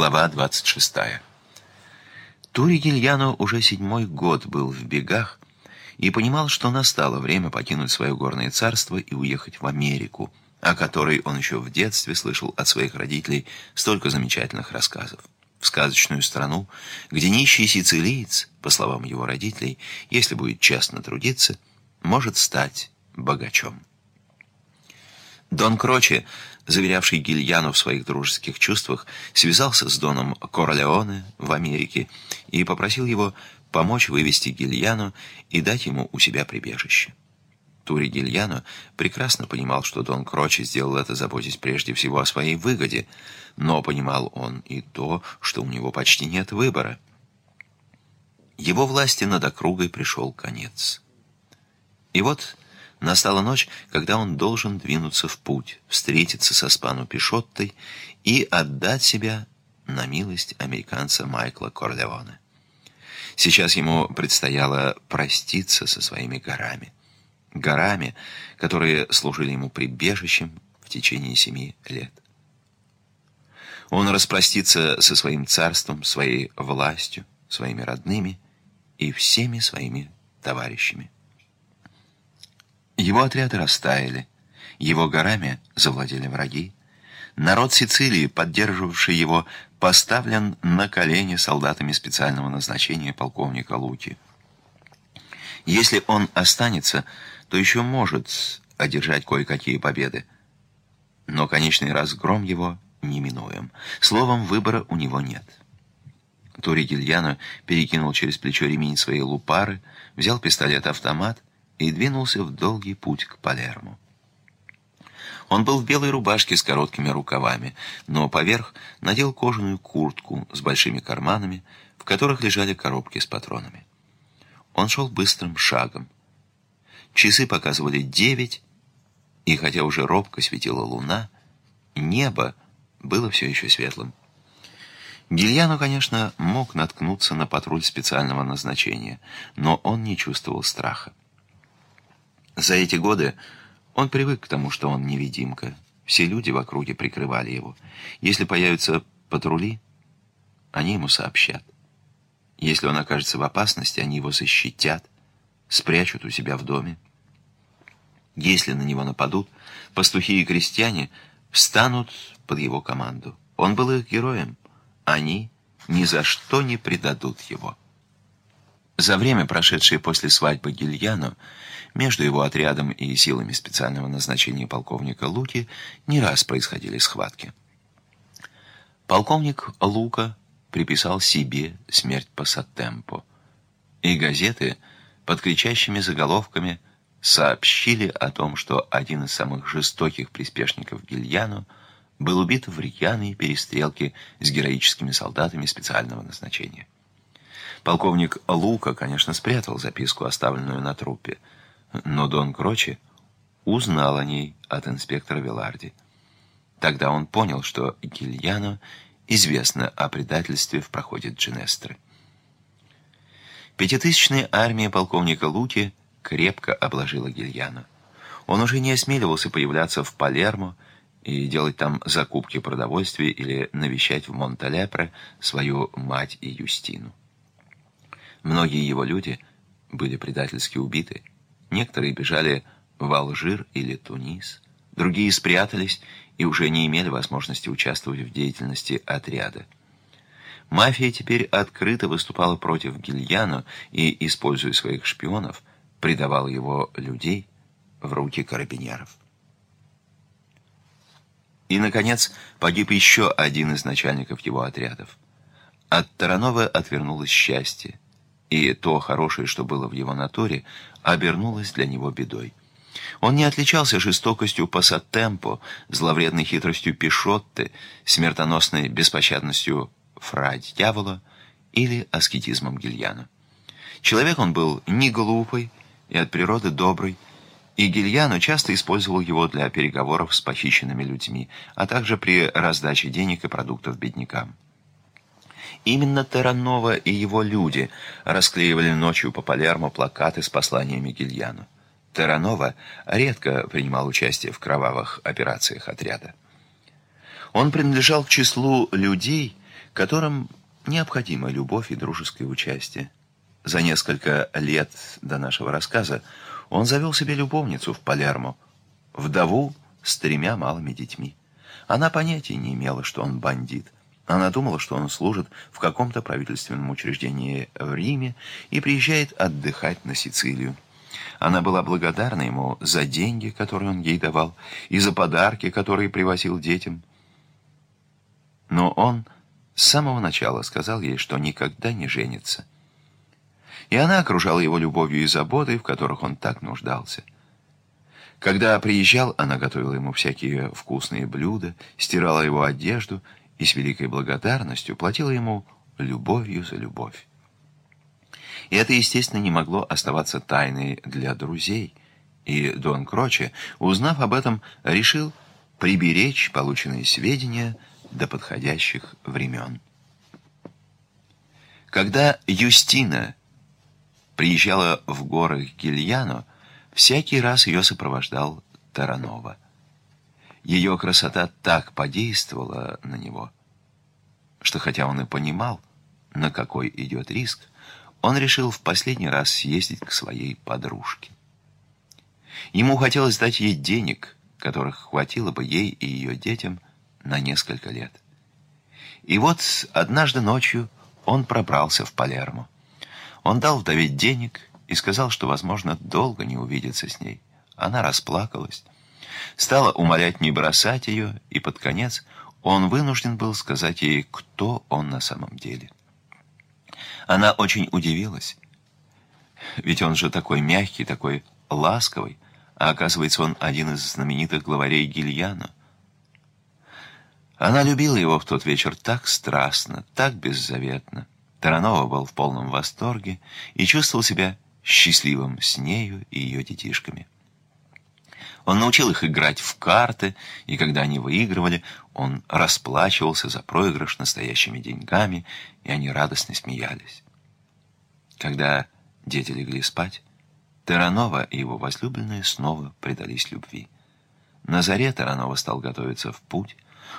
Глава 26. Тури Гильяно уже седьмой год был в бегах и понимал, что настало время покинуть свое горное царство и уехать в Америку, о которой он еще в детстве слышал от своих родителей столько замечательных рассказов. В сказочную страну, где нищий сицилиец, по словам его родителей, если будет честно трудиться, может стать богачом. Дон Кроче, заверявший Гильяну в своих дружеских чувствах, связался с Доном Корлеоне в Америке и попросил его помочь вывести Гильяну и дать ему у себя прибежище. Тури Гильяно прекрасно понимал, что Дон Кроче сделал это, заботясь прежде всего о своей выгоде, но понимал он и то, что у него почти нет выбора. Его власти над округой пришел конец. И вот Настала ночь, когда он должен двинуться в путь, встретиться со Спану Пишоттой и отдать себя на милость американца Майкла Корлеоне. Сейчас ему предстояло проститься со своими горами. Горами, которые служили ему прибежищем в течение семи лет. Он распростится со своим царством, своей властью, своими родными и всеми своими товарищами. Его отряды растаяли, его горами завладели враги. Народ Сицилии, поддерживавший его, поставлен на колени солдатами специального назначения полковника Луки. Если он останется, то еще может одержать кое-какие победы. Но конечный разгром его неминуем. Словом, выбора у него нет. Тури Гильяно перекинул через плечо ремень своей лупары, взял пистолет-автомат и двинулся в долгий путь к Палермо. Он был в белой рубашке с короткими рукавами, но поверх надел кожаную куртку с большими карманами, в которых лежали коробки с патронами. Он шел быстрым шагом. Часы показывали девять, и хотя уже робко светила луна, небо было все еще светлым. Гильяно, конечно, мог наткнуться на патруль специального назначения, но он не чувствовал страха. За эти годы он привык к тому, что он невидимка. Все люди в округе прикрывали его. Если появятся патрули, они ему сообщат. Если он окажется в опасности, они его защитят, спрячут у себя в доме. Если на него нападут, пастухи и крестьяне встанут под его команду. Он был их героем. Они ни за что не предадут его. За время, прошедшее после свадьбы Гильяно, между его отрядом и силами специального назначения полковника Луки не раз происходили схватки. Полковник Лука приписал себе смерть по Саттемпо, и газеты под кричащими заголовками сообщили о том, что один из самых жестоких приспешников Гильяно был убит в рьяной перестрелке с героическими солдатами специального назначения. Полковник Лука, конечно, спрятал записку, оставленную на трупе, но Дон Крочи узнал о ней от инспектора Виларди. Тогда он понял, что Гильяно известно о предательстве в проходе Джинестры. Пятитысячная армия полковника Луки крепко обложила Гильяно. Он уже не осмеливался появляться в Палермо и делать там закупки продовольствия или навещать в Монталепре свою мать и Юстину. Многие его люди были предательски убиты. Некоторые бежали в Алжир или Тунис, другие спрятались и уже не имели возможности участвовать в деятельности отряда. Мафия теперь открыто выступала против Гильяно и, используя своих шпионов, предавала его людей в руки карабинеров. И, наконец, погиб еще один из начальников его отрядов. От Таранова отвернулось счастье и то хорошее, что было в его натуре, обернулось для него бедой. Он не отличался жестокостью пассатемпо, зловредной хитростью Пишотты, смертоносной беспощадностью фра-дьявола или аскетизмом Гильяна. Человек он был не глупый и от природы добрый, и Гильяно часто использовал его для переговоров с похищенными людьми, а также при раздаче денег и продуктов беднякам. Именно Терранова и его люди расклеивали ночью по Палермо плакаты с посланиями Гильяну. Терранова редко принимал участие в кровавых операциях отряда. Он принадлежал к числу людей, которым необходима любовь и дружеское участие. За несколько лет до нашего рассказа он завел себе любовницу в Палермо, вдову с тремя малыми детьми. Она понятия не имела, что он бандит. Она думала, что он служит в каком-то правительственном учреждении в Риме и приезжает отдыхать на Сицилию. Она была благодарна ему за деньги, которые он ей давал, и за подарки, которые привозил детям. Но он с самого начала сказал ей, что никогда не женится. И она окружала его любовью и заботой, в которых он так нуждался. Когда приезжал, она готовила ему всякие вкусные блюда, стирала его одежду и с великой благодарностью платила ему любовью за любовь. И это, естественно, не могло оставаться тайной для друзей. И Дон Кроче, узнав об этом, решил приберечь полученные сведения до подходящих времен. Когда Юстина приезжала в горы Гильяно, всякий раз ее сопровождал Таранова. Ее красота так подействовала на него, что хотя он и понимал, на какой идет риск, он решил в последний раз съездить к своей подружке. Ему хотелось дать ей денег, которых хватило бы ей и ее детям на несколько лет. И вот однажды ночью он пробрался в Палермо. Он дал вдове денег и сказал, что, возможно, долго не увидится с ней. Она расплакалась, стала умолять не бросать ее, и под конец он вынужден был сказать ей, кто он на самом деле. Она очень удивилась, ведь он же такой мягкий, такой ласковый, а оказывается, он один из знаменитых главарей Гильяна. Она любила его в тот вечер так страстно, так беззаветно. Таранова был в полном восторге и чувствовал себя счастливым с нею и ее детишками. Он научил их играть в карты, и когда они выигрывали, он расплачивался за проигрыш настоящими деньгами, и они радостно смеялись. Когда дети легли спать, Таранова и его возлюбленные снова предались любви. На заре Таранова стал готовиться в путь,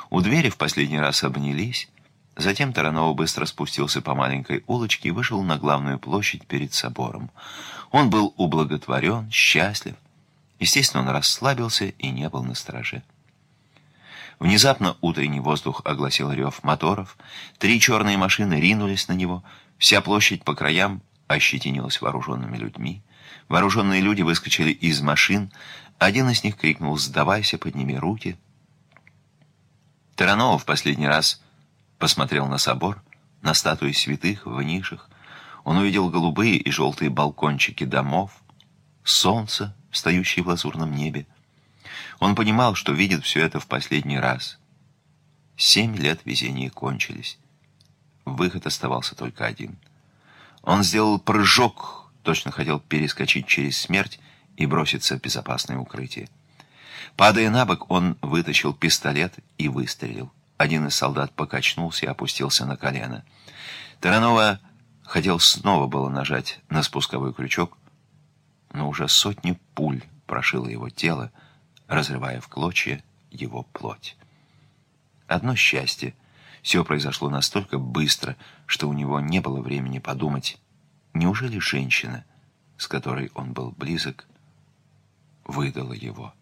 у двери в последний раз обнялись, затем Таранова быстро спустился по маленькой улочке и вышел на главную площадь перед собором. Он был ублаготворен, счастлив. Естественно, он расслабился и не был на страже. Внезапно утренний воздух огласил рев моторов, три черные машины ринулись на него, вся площадь по краям ощетинилась вооруженными людьми. Вооруженные люди выскочили из машин, один из них крикнул «Сдавайся, подними руки!» Таранова в последний раз посмотрел на собор, на статуи святых в нишах. Он увидел голубые и желтые балкончики домов, солнце, встающее в лазурном небе. Он понимал, что видит все это в последний раз. Семь лет везения кончились. Выход оставался только один. Он сделал прыжок, точно хотел перескочить через смерть и броситься в безопасное укрытие. Падая на бок, он вытащил пистолет и выстрелил. Один из солдат покачнулся и опустился на колено. Таранова хотел снова было нажать на спусковой крючок, но уже сотни пуль прошило его тело, разрывая в клочья его плоть. Одно счастье. Все произошло настолько быстро, что у него не было времени подумать, неужели женщина, с которой он был близок, выдала его.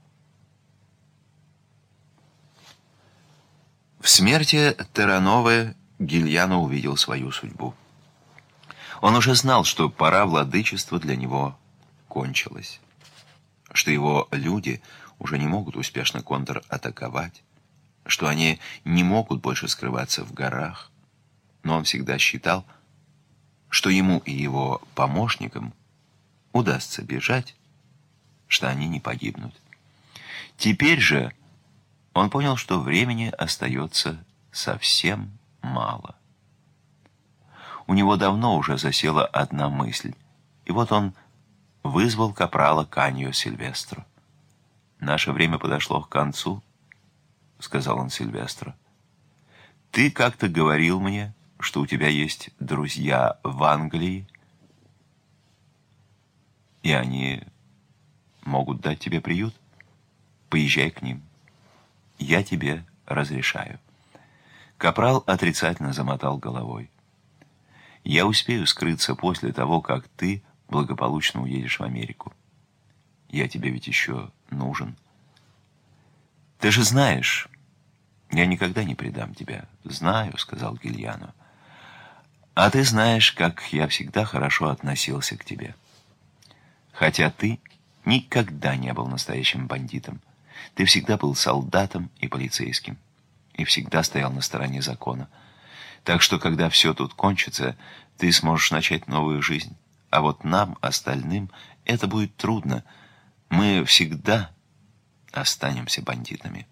В смерти Терановы Гильяно увидел свою судьбу. Он уже знал, что пора владычества для него кончилась, что его люди уже не могут успешно контратаковать, что они не могут больше скрываться в горах, но он всегда считал, что ему и его помощникам удастся бежать, что они не погибнут. Теперь же он понял, что времени остается совсем мало. У него давно уже засела одна мысль, и вот он вызвал капрала Каньо Сильвестру. «Наше время подошло к концу», — сказал он Сильвестру. «Ты как-то говорил мне, что у тебя есть друзья в Англии, и они могут дать тебе приют. Поезжай к ним» я тебе разрешаю». Капрал отрицательно замотал головой. «Я успею скрыться после того, как ты благополучно уедешь в Америку. Я тебе ведь еще нужен. Ты же знаешь, я никогда не предам тебя. Знаю, сказал Гильяно. А ты знаешь, как я всегда хорошо относился к тебе. Хотя ты никогда не был настоящим бандитом. Ты всегда был солдатом и полицейским. И всегда стоял на стороне закона. Так что, когда все тут кончится, ты сможешь начать новую жизнь. А вот нам, остальным, это будет трудно. Мы всегда останемся бандитами.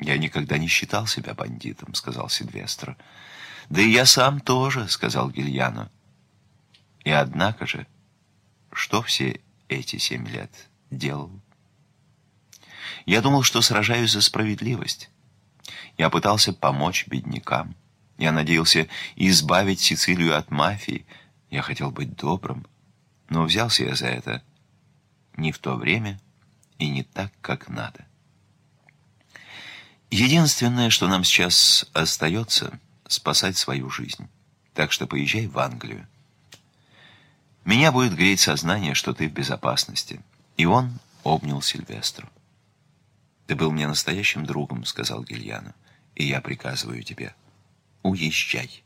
«Я никогда не считал себя бандитом», — сказал Сильвестр. «Да и я сам тоже», — сказал Гильяно. «И однако же, что все эти семь лет делал?» «Я думал, что сражаюсь за справедливость. Я пытался помочь беднякам. Я надеялся избавить Сицилию от мафии. Я хотел быть добрым. Но взялся я за это не в то время и не так, как надо». Единственное, что нам сейчас остается, спасать свою жизнь. Так что поезжай в Англию. Меня будет греть сознание, что ты в безопасности. И он обнял Сильвестру. «Ты был мне настоящим другом», — сказал Гильяну. «И я приказываю тебе, уезжай».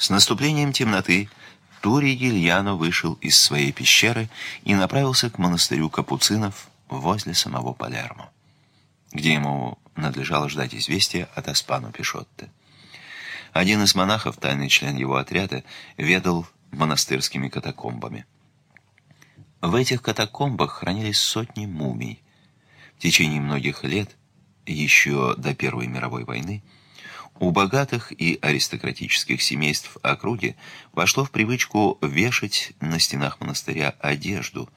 С наступлением темноты Тури Гильяно вышел из своей пещеры и направился к монастырю капуцинов возле самого Палермо где ему надлежало ждать известия от Аспану Пишотте. Один из монахов, тайный член его отряда, ведал монастырскими катакомбами. В этих катакомбах хранились сотни мумий. В течение многих лет, еще до Первой мировой войны, у богатых и аристократических семейств округи вошло в привычку вешать на стенах монастыря одежду,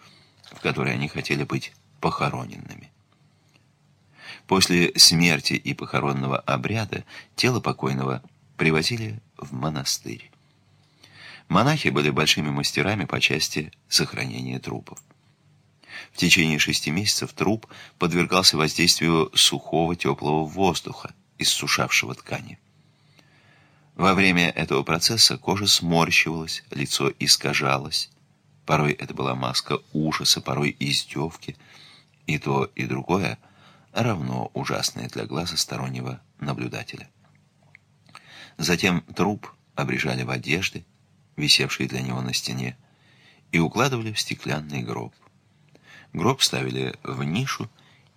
в которой они хотели быть похороненными. После смерти и похоронного обряда тело покойного привозили в монастырь. Монахи были большими мастерами по части сохранения трупов. В течение шести месяцев труп подвергался воздействию сухого теплого воздуха, иссушавшего ткани. Во время этого процесса кожа сморщивалась, лицо искажалось. Порой это была маска ужаса, порой издевки. И то, и другое – равно ужасное для глаза стороннего наблюдателя. Затем труп обрежали в одежды, висевшие для него на стене, и укладывали в стеклянный гроб. Гроб ставили в нишу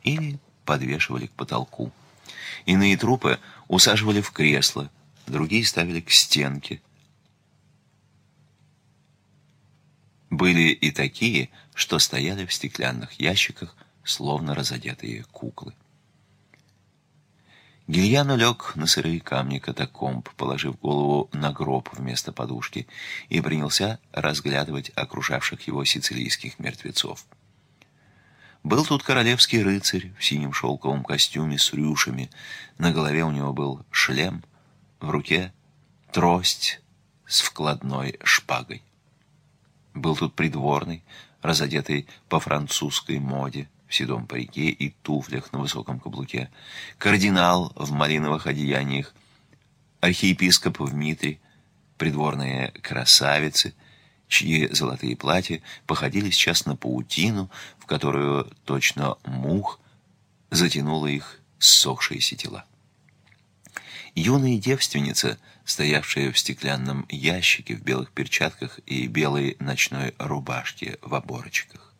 или подвешивали к потолку. Иные трупы усаживали в кресло, другие ставили к стенке. Были и такие, что стояли в стеклянных ящиках, словно разодетые куклы. Гильяно лег на сырые камни катакомб, положив голову на гроб вместо подушки, и принялся разглядывать окружавших его сицилийских мертвецов. Был тут королевский рыцарь в синем шелковом костюме с рюшами, на голове у него был шлем, в руке трость с вкладной шпагой. Был тут придворный, разодетый по французской моде, в седом парике и туфлях на высоком каблуке, кардинал в малиновых одеяниях, архиепископ в митре, придворные красавицы, чьи золотые платья походили сейчас на паутину, в которую точно мух затянула их ссохшиеся тела. Юная девственница, стоявшая в стеклянном ящике в белых перчатках и белой ночной рубашке в оборочках.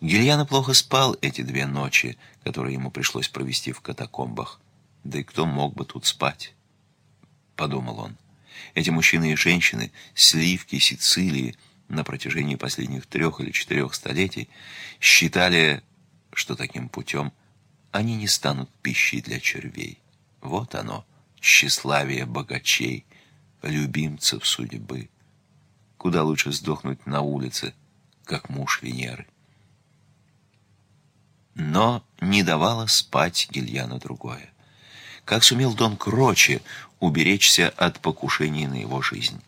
Гильяна плохо спал эти две ночи, которые ему пришлось провести в катакомбах. Да и кто мог бы тут спать? Подумал он. Эти мужчины и женщины, сливки Сицилии, на протяжении последних трех или четырех столетий считали, что таким путем они не станут пищей для червей. Вот оно, тщеславие богачей, любимцев судьбы. Куда лучше сдохнуть на улице, как муж Венеры но не давала спать Гильяну другое. Как сумел Дон Крочи уберечься от покушений на его жизнь?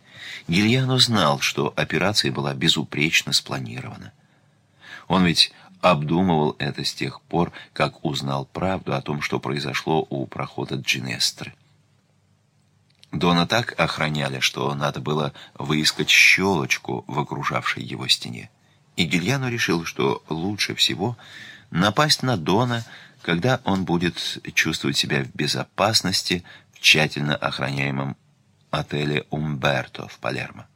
Гильяно знал, что операция была безупречно спланирована. Он ведь обдумывал это с тех пор, как узнал правду о том, что произошло у прохода Джинестры. Дона так охраняли, что надо было выискать щелочку в окружавшей его стене. И Гильяно решил, что лучше всего напасть на Дона, когда он будет чувствовать себя в безопасности в тщательно охраняемом отеле «Умберто» в Палермо.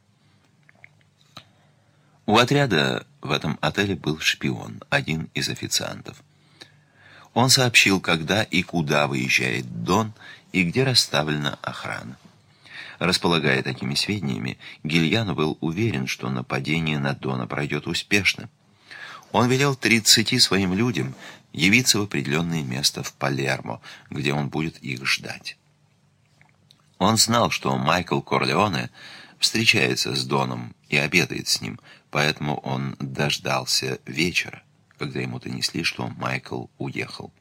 У отряда в этом отеле был шпион, один из официантов. Он сообщил, когда и куда выезжает Дон и где расставлена охрана. Располагая такими сведениями, Гильяно был уверен, что нападение на Дона пройдет успешно. Он велел 30 своим людям явиться в определенное место в Палермо, где он будет их ждать. Он знал, что Майкл Корлеоне встречается с Доном и обедает с ним, поэтому он дождался вечера, когда ему донесли, что Майкл уехал.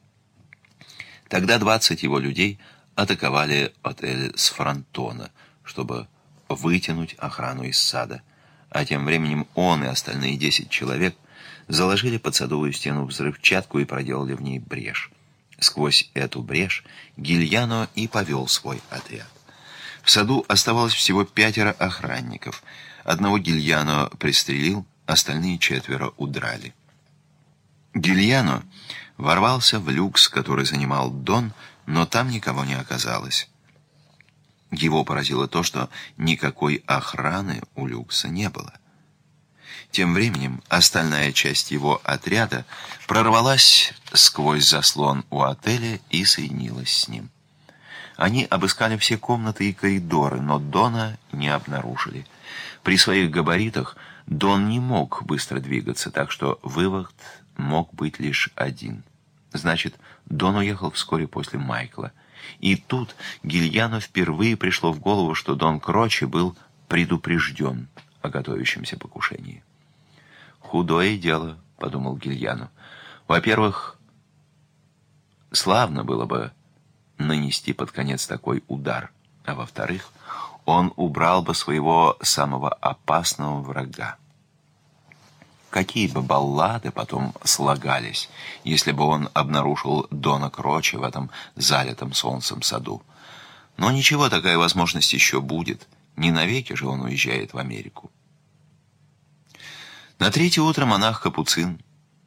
Тогда 20 его людей атаковали отель с фронтона, чтобы вытянуть охрану из сада, а тем временем он и остальные 10 человек заложили под садовую стену взрывчатку и проделали в ней брешь. Сквозь эту брешь Гильяно и повел свой отряд. В саду оставалось всего пятеро охранников. Одного Гильяно пристрелил, остальные четверо удрали. Гильяно ворвался в люкс, который занимал Дон, но там никого не оказалось. Его поразило то, что никакой охраны у люкса не было. Тем временем остальная часть его отряда прорвалась сквозь заслон у отеля и соединилась с ним. Они обыскали все комнаты и коридоры, но Дона не обнаружили. При своих габаритах Дон не мог быстро двигаться, так что вывод мог быть лишь один. Значит, Дон уехал вскоре после Майкла. И тут Гильяну впервые пришло в голову, что Дон Крочи был предупрежден о готовящемся покушении. «Худое дело», — подумал Гильяну. «Во-первых, славно было бы нанести под конец такой удар, а во-вторых, он убрал бы своего самого опасного врага. Какие бы баллады потом слагались, если бы он обнаружил Дона Крочи в этом залитом солнцем саду. Но ничего, такая возможность еще будет. Не навеки же он уезжает в Америку. На третье утро монах Капуцин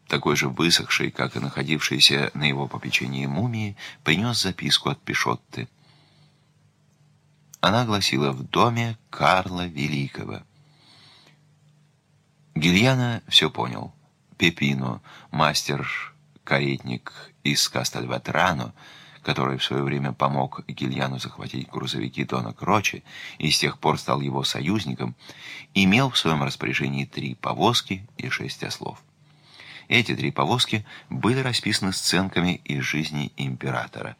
такой же высохший, как и находившийся на его попечении мумии, принес записку от Пишотты. Она гласила «В доме Карла Великого». Гильяна все понял. Пепино, мастер-каретник из Кастальватрано, который в свое время помог Гильяну захватить грузовики Дона Крочи и с тех пор стал его союзником, имел в своем распоряжении три повозки и шесть ослов. Эти три повозки были расписаны сценками из жизни императора.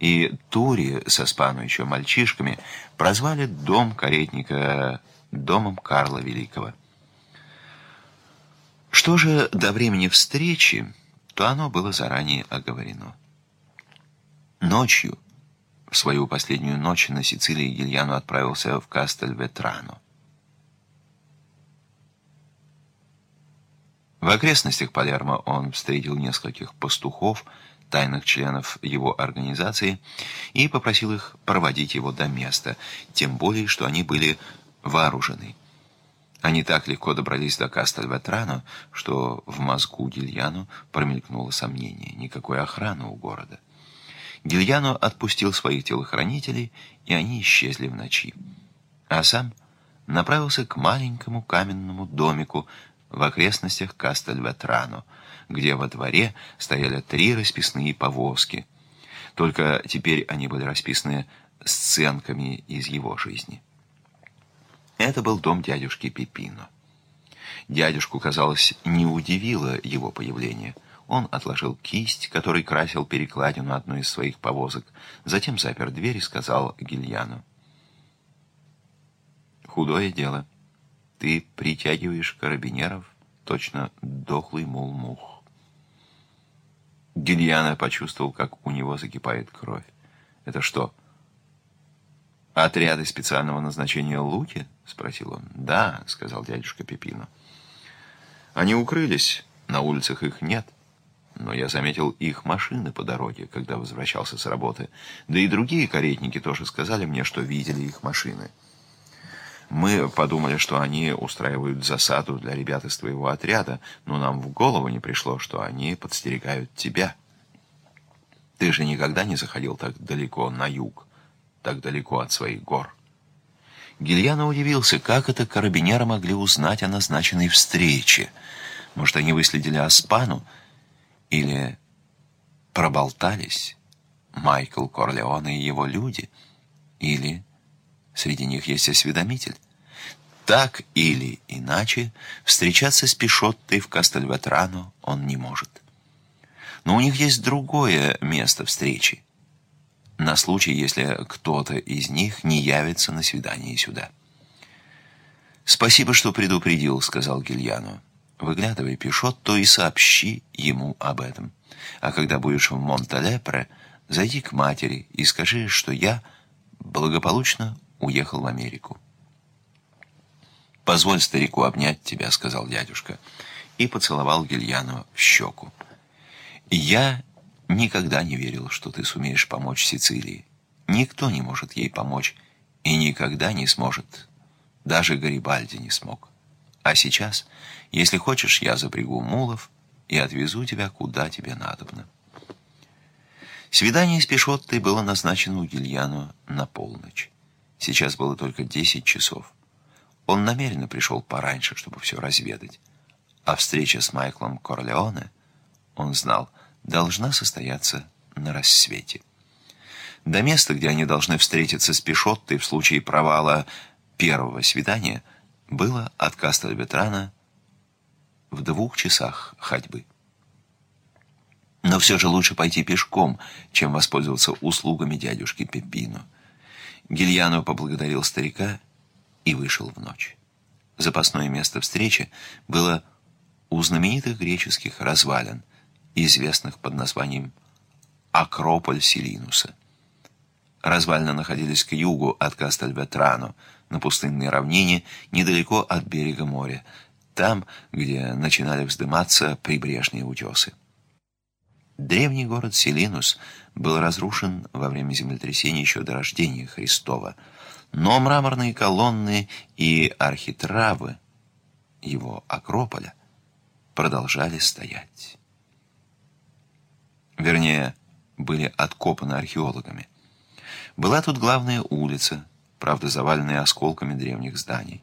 И Тури со Спану еще мальчишками прозвали дом каретника домом Карла Великого. Что же до времени встречи, то оно было заранее оговорено. Ночью, в свою последнюю ночь на Сицилии, Гильяно отправился в Кастель-Ветрано. В окрестностях Палермо он встретил нескольких пастухов, тайных членов его организации, и попросил их проводить его до места, тем более, что они были вооружены. Они так легко добрались до Кастельветрано, что в мозгу Гильяну промелькнуло сомнение. Никакой охраны у города. Гильяно отпустил своих телохранителей, и они исчезли в ночи. А сам направился к маленькому каменному домику, в окрестностях Кастельветрано, где во дворе стояли три расписные повозки. Только теперь они были расписаны сценками из его жизни. Это был дом дядюшки Пипино. Дядюшку, казалось, не удивило его появление. Он отложил кисть, который красил перекладину одной из своих повозок, затем запер дверь и сказал Гильяну. «Худое дело». Ты притягиваешь карабинеров, точно дохлый мул-мух. Гильяна почувствовал, как у него закипает кровь. «Это что, отряды специального назначения Луки?» — спросил он. «Да», — сказал дядюшка Пепино. «Они укрылись На улицах их нет, но я заметил их машины по дороге, когда возвращался с работы. Да и другие каретники тоже сказали мне, что видели их машины. Мы подумали, что они устраивают засаду для ребят из твоего отряда, но нам в голову не пришло, что они подстерегают тебя. Ты же никогда не заходил так далеко на юг, так далеко от своих гор. Гильяна удивился, как это карабинеры могли узнать о назначенной встрече. Может, они выследили Аспану? Или проболтались Майкл Корлеоне и его люди? Или среди них есть осведомитель? Так или иначе, встречаться с Пишоттой в Кастельветрано он не может. Но у них есть другое место встречи на случай, если кто-то из них не явится на свидание сюда. «Спасибо, что предупредил», — сказал Гильяну. «Выглядывай Пишот, то и сообщи ему об этом. А когда будешь в Монталепре, зайди к матери и скажи, что я благополучно уехал в Америку». «Позволь старику обнять тебя», — сказал дядюшка, и поцеловал Гильяну в щеку. «Я никогда не верил, что ты сумеешь помочь Сицилии. Никто не может ей помочь и никогда не сможет. Даже Гарибальди не смог. А сейчас, если хочешь, я запрягу мулов и отвезу тебя, куда тебе надобно. Свидание с Пешоттой было назначено у Гильяну на полночь. Сейчас было только десять часов. Он намеренно пришел пораньше, чтобы все разведать. А встреча с Майклом Корлеоне, он знал, должна состояться на рассвете. До места, где они должны встретиться с Пишоттой в случае провала первого свидания, было от Кастельветрана в двух часах ходьбы. Но все же лучше пойти пешком, чем воспользоваться услугами дядюшки Пеппино. Гильяно поблагодарил старика и вышел в ночь. Запасное место встречи было у знаменитых греческих развалин, известных под названием Акрополь Селинуса. Развалины находились к югу от Кастельветрано, на пустынной равнине, недалеко от берега моря, там, где начинали вздыматься прибрежные утесы. Древний город Селинус был разрушен во время землетрясения еще до рождения Христова, но мраморные колонны и архитравы его Акрополя продолжали стоять вернее, были откопаны археологами. Была тут главная улица, правда заваленная осколками древних зданий.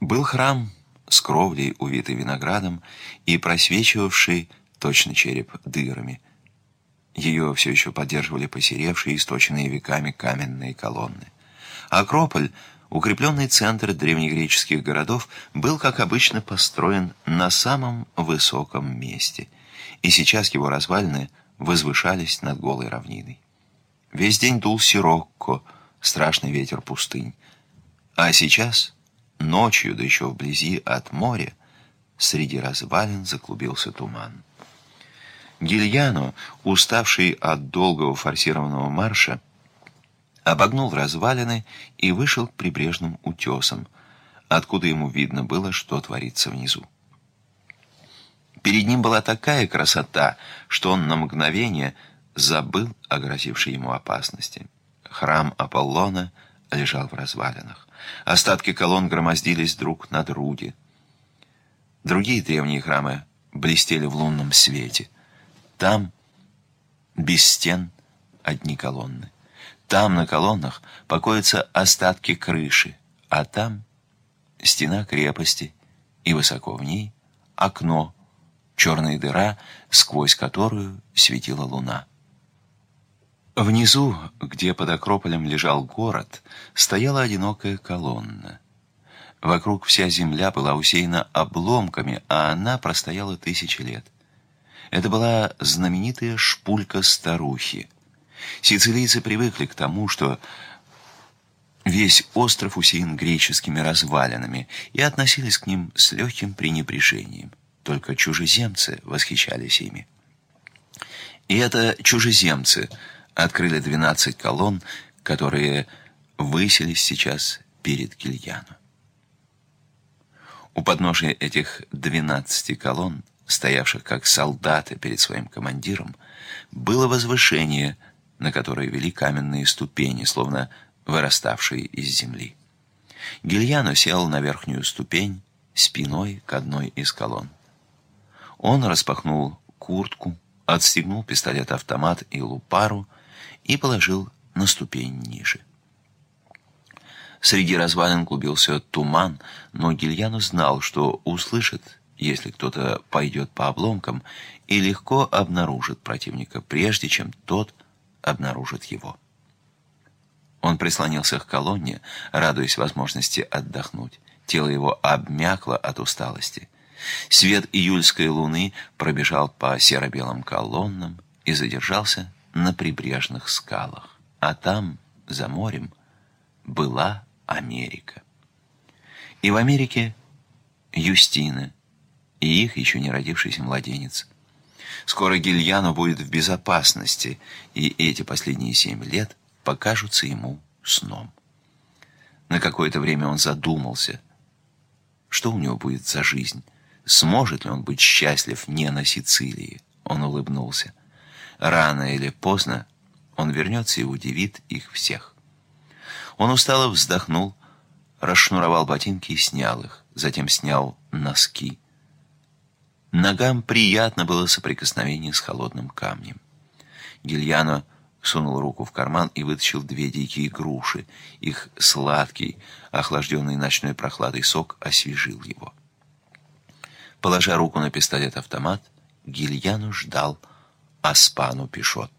Был храм с кровлей, увитой виноградом, и просвечивавший точно череп дырами. Ее все еще поддерживали посеревшие, источенные веками каменные колонны. Акрополь, укрепленный центр древнегреческих городов, был, как обычно, построен на самом высоком месте – и сейчас его развалины возвышались над голой равниной. Весь день дул сирокко, страшный ветер пустынь. А сейчас, ночью, да еще вблизи от моря, среди развалин заклубился туман. Гильяно, уставший от долгого форсированного марша, обогнул развалины и вышел к прибрежным утесам, откуда ему видно было, что творится внизу. Перед ним была такая красота, что он на мгновение забыл о грозившей ему опасности. Храм Аполлона лежал в развалинах. Остатки колонн громоздились друг на друге. Другие древние храмы блестели в лунном свете. Там, без стен, одни колонны. Там на колоннах покоятся остатки крыши, а там стена крепости, и высоко в ней окно, черная дыра, сквозь которую светила луна. Внизу, где под Акрополем лежал город, стояла одинокая колонна. Вокруг вся земля была усеяна обломками, а она простояла тысячи лет. Это была знаменитая шпулька старухи. Сицилийцы привыкли к тому, что весь остров усеян греческими развалинами и относились к ним с легким пренебрежением. Только чужеземцы восхищались ими. И это чужеземцы открыли 12 колонн, которые высились сейчас перед Гильяно. У подножия этих 12 колонн стоявших как солдаты перед своим командиром, было возвышение, на которое вели каменные ступени, словно выраставшие из земли. Гильяно сел на верхнюю ступень спиной к одной из колонн. Он распахнул куртку, отстегнул пистолет-автомат и лупару и положил на ступень ниже. Среди развалин клубился туман, но Гильяну знал, что услышит, если кто-то пойдет по обломкам, и легко обнаружит противника, прежде чем тот обнаружит его. Он прислонился к колонне, радуясь возможности отдохнуть. Тело его обмякло от усталости. Свет июльской луны пробежал по серо-белым колоннам и задержался на прибрежных скалах. А там, за морем, была Америка. И в Америке Юстина и их еще не родившийся младенец. Скоро Гильяно будет в безопасности, и эти последние семь лет покажутся ему сном. На какое-то время он задумался, что у него будет за жизнь, сможет ли он быть счастлив не на Сицилии. Он улыбнулся. Рано или поздно он вернется и удивит их всех. Он устало вздохнул, расшнуровал ботинки и снял их, затем снял носки. Ногам приятно было соприкосновение с холодным камнем. Гильяно сунул руку в карман и вытащил две дикие груши. Их сладкий, охлажденный ночной прохладой сок освежил его. Положа руку на пистолет-автомат, Гильяну ждал Аспану Пишот.